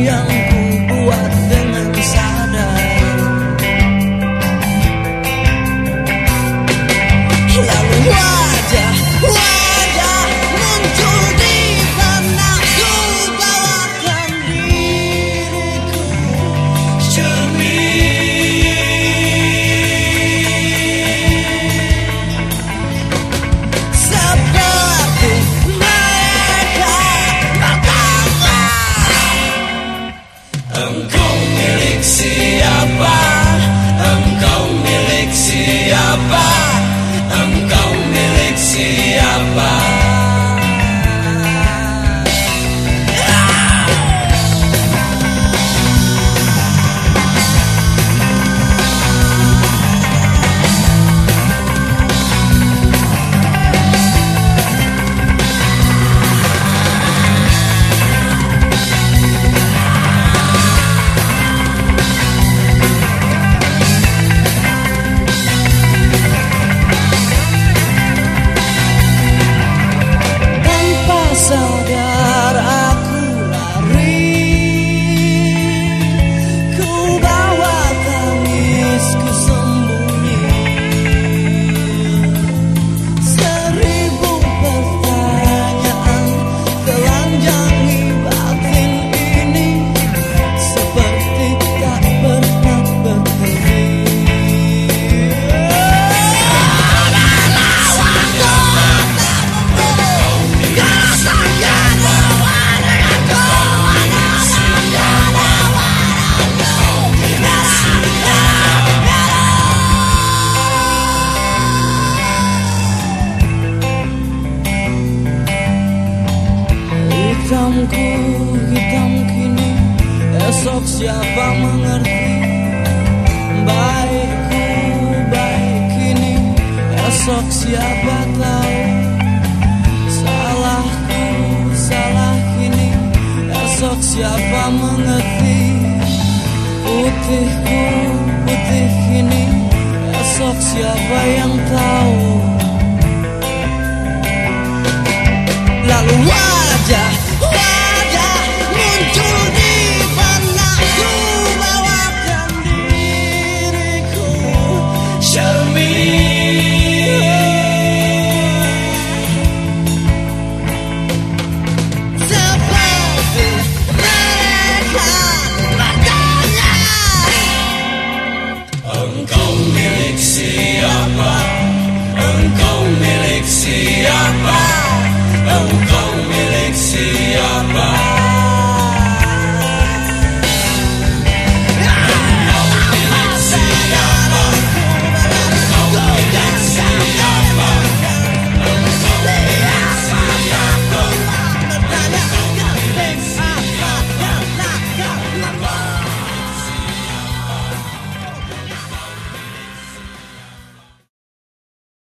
yang Hitamku hitam kini Esok siapa mengerti? Baikku baik kini Esok siapa tahu? Salahku salah kini Esok siapa mengerti? Putihku putih kini Esok siapa yang tahu siapa Engkau milik siapa Engkau